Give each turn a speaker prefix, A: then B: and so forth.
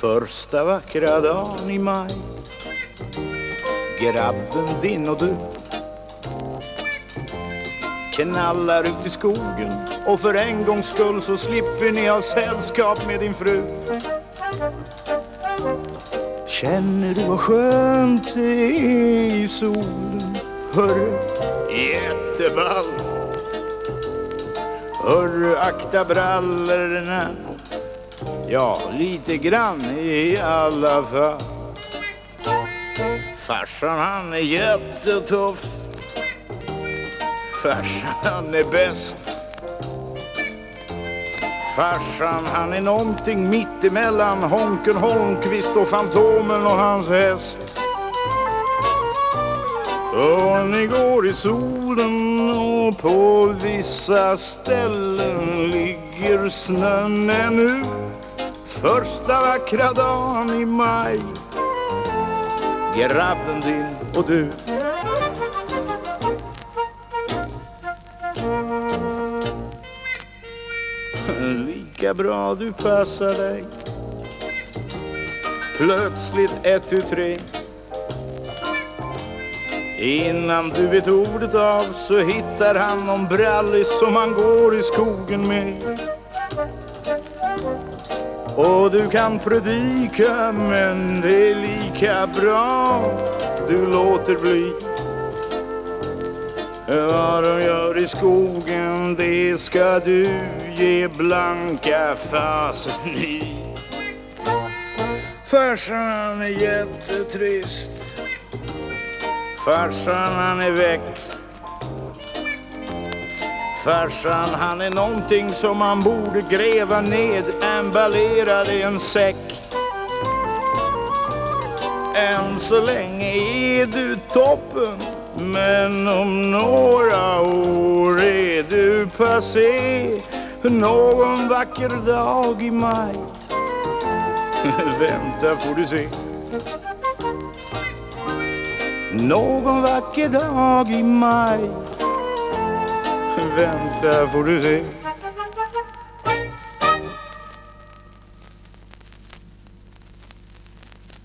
A: Första vackra dagen i maj Grabben din och du knallar ut i skogen och för en gångs skull så slipper ni ha sällskap med din fru. Känner du vad skönt det är i solen? Hörru, jätteball. Hörru, akta brallorna. Ja, lite grann i alla fall. Farsan han är jättetuff. Farsan han är bäst. Farsan han är någonting mittemellan Honken Holmqvist och Fantomen och hans häst. Och ni går i solen och på vissa ställen ligger snön ännu. Första vackra dagen i maj. Grabben din och du. Lika bra du passar dig. Plötsligt ett, tu, tre. Innan du vet ordet av så hittar han någon brallis som han går i skogen med. Och du kan predika men det är lika bra du låter bli. Vad de gör i skogen det ska du ge blanka fasen i. Farsan han är jättetrist. Farsan han är väck. Farsan han är någonting som man borde gräva ned emballerad i en säck. Än så länge är du toppen men om några år är du passé någon vacker dag i maj. Vänta får du se. Någon vacker dag i maj. Vänta får du se.